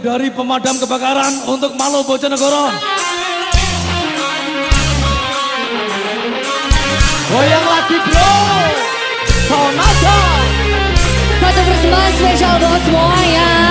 dari pemadam kebakaran untuk Malo Bojonegoro. Goyang lagi bro, Sonata. Kita persembahan spesial buat semuanya.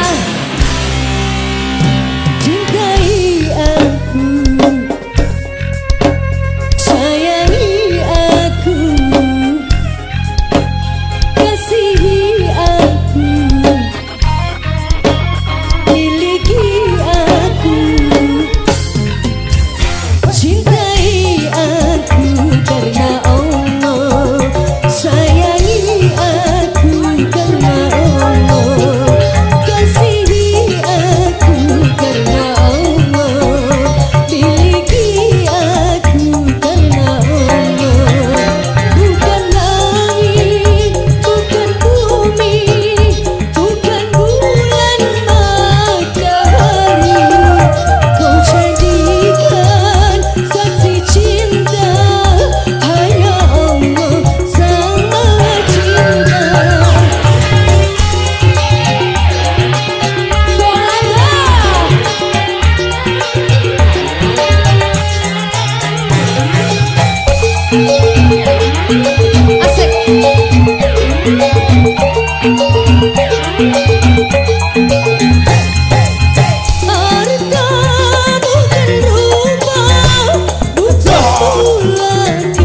lệ